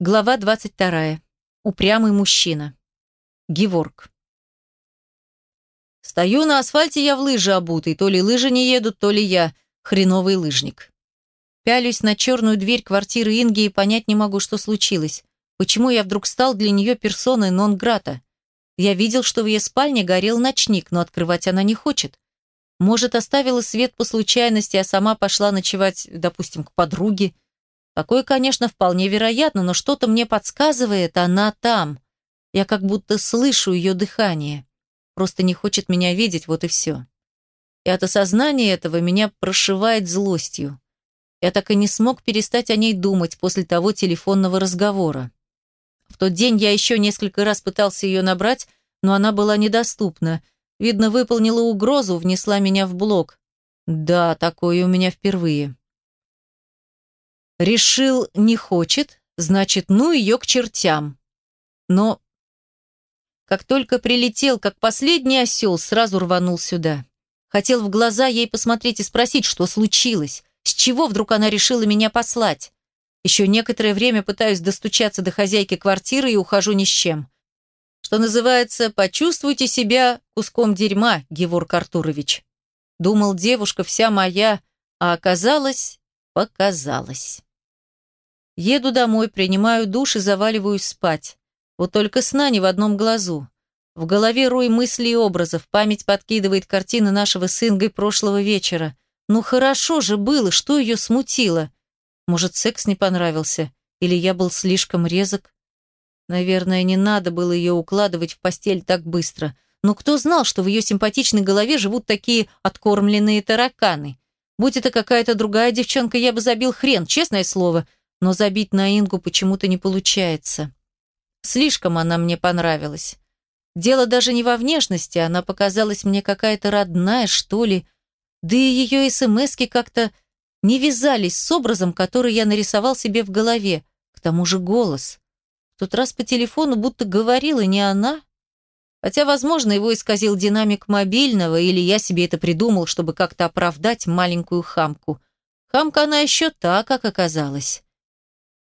Глава 22. Упрямый мужчина. Геворг. Стою на асфальте я в лыжи обутый. То ли лыжи не едут, то ли я хреновый лыжник. Пялюсь на черную дверь квартиры Инги и понять не могу, что случилось. Почему я вдруг стал для нее персоной нон-грата? Я видел, что в ее спальне горел ночник, но открывать она не хочет. Может, оставила свет по случайности, а сама пошла ночевать, допустим, к подруге. Такое, конечно, вполне вероятно, но что-то мне подсказывает, она там. Я как будто слышу ее дыхание. Просто не хочет меня видеть, вот и все. И от осознания этого меня прошивает злостью. Я так и не смог перестать о ней думать после того телефонного разговора. В тот день я еще несколько раз пытался ее набрать, но она была недоступна. Видно, выполнила угрозу, внесла меня в блок. Да, такое у меня впервые. Решил, не хочет, значит, ну ее к чертям. Но как только прилетел, как последний осел, сразу рванул сюда. Хотел в глаза ей посмотреть и спросить, что случилось, с чего вдруг она решила меня послать. Еще некоторое время пытаюсь достучаться до хозяйки квартиры и ухожу ни с чем. Что называется, почувствуйте себя куском дерьма, Геворг Артурович. Думал, девушка вся моя, а оказалось, показалось. Еду домой, принимаю душ и заваливаюсь спать. Вот только сна не в одном глазу. В голове рой мыслей и образов, память подкидывает картины нашего с Ингой прошлого вечера. Ну хорошо же было, что ее смутило? Может, секс не понравился? Или я был слишком резок? Наверное, не надо было ее укладывать в постель так быстро. Но кто знал, что в ее симпатичной голове живут такие откормленные тараканы? Будь это какая-то другая девчонка, я бы забил хрен, честное слово – но забить на Ингу почему-то не получается. Слишком она мне понравилась. Дело даже не во внешности, она показалась мне какая-то родная, что ли. Да и ее смски как-то не вязались с образом, который я нарисовал себе в голове. К тому же голос. В тот раз по телефону будто говорила не она. Хотя, возможно, его исказил динамик мобильного, или я себе это придумал, чтобы как-то оправдать маленькую хамку. Хамка она еще та, как оказалось.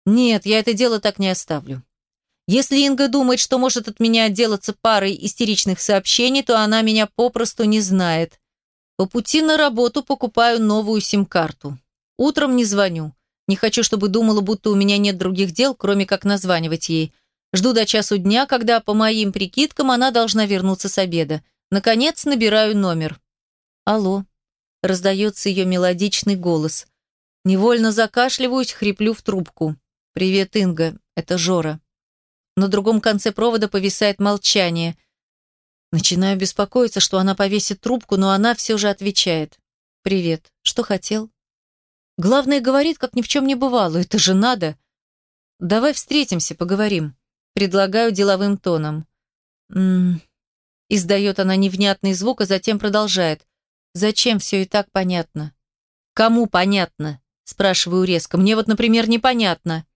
Нет, я это дело так не оставлю. Если Инга думает, что может от меня отделаться парой истеричных сообщений, то она меня попросту не знает. По пути на работу покупаю новую сим-карту. Утром не звоню. Не хочу, чтобы думала, будто у меня нет других дел, кроме как названивать ей. Жду до часу дня, когда, по моим прикидкам, она должна вернуться с обеда. Наконец набираю номер. «Алло», — раздается ее мелодичный голос. Невольно закашливаюсь, хриплю в трубку. «Привет, Инга, это Жора». На другом конце провода повисает молчание. Начинаю беспокоиться, что она повесит трубку, но она все же отвечает. «Привет. Что хотел?» Главное, говорит, как ни в чем не бывало. Это же надо. Давай встретимся, поговорим. Предлагаю деловым тоном. М Издает она невнятный звук, а затем продолжает. Зачем все и так понятно? Кому понятно? Спрашиваю резко. Мне вот, например, непонятно.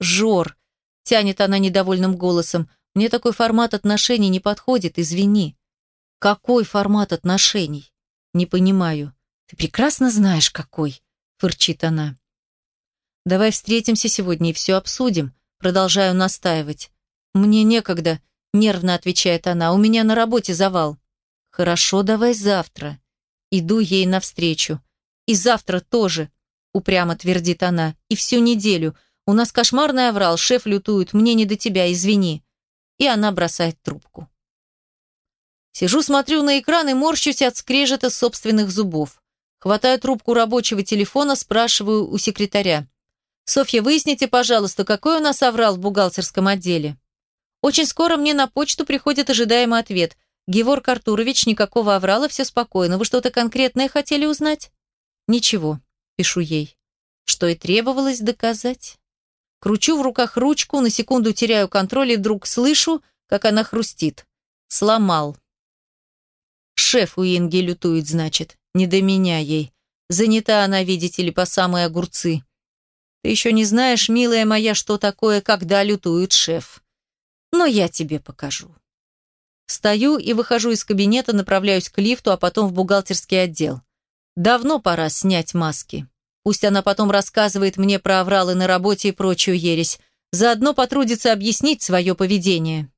Жор!» Тянет она недовольным голосом. «Мне такой формат отношений не подходит, извини». «Какой формат отношений?» «Не понимаю». «Ты прекрасно знаешь, какой», — фырчит она. «Давай встретимся сегодня и все обсудим», — продолжаю настаивать. «Мне некогда», — нервно отвечает она. «У меня на работе завал». «Хорошо, давай завтра». Иду ей навстречу. «И завтра тоже», — упрямо твердит она. «И всю неделю. У нас кошмарный оврал, шеф лютует, мне не до тебя, извини. И она бросает трубку. Сижу, смотрю на экран и морщусь от скрежета собственных зубов. Хватаю трубку рабочего телефона, спрашиваю у секретаря. «Софья, выясните, пожалуйста, какой у нас оврал в бухгалтерском отделе?» Очень скоро мне на почту приходит ожидаемый ответ. «Геворг Артурович, никакого оврала, все спокойно. Вы что-то конкретное хотели узнать?» «Ничего», — пишу ей. Что и требовалось доказать. Кручу в руках ручку, на секунду теряю контроль и вдруг слышу, как она хрустит. Сломал. Шеф у Инги лютует, значит. Не до меня ей. Занята она, видите ли, по самые огурцы. Ты еще не знаешь, милая моя, что такое, когда лютует шеф. Но я тебе покажу. Встаю и выхожу из кабинета, направляюсь к лифту, а потом в бухгалтерский отдел. Давно пора снять маски. Пусть она потом рассказывает мне про авралы на работе и прочую ересь. Заодно потрудится объяснить свое поведение.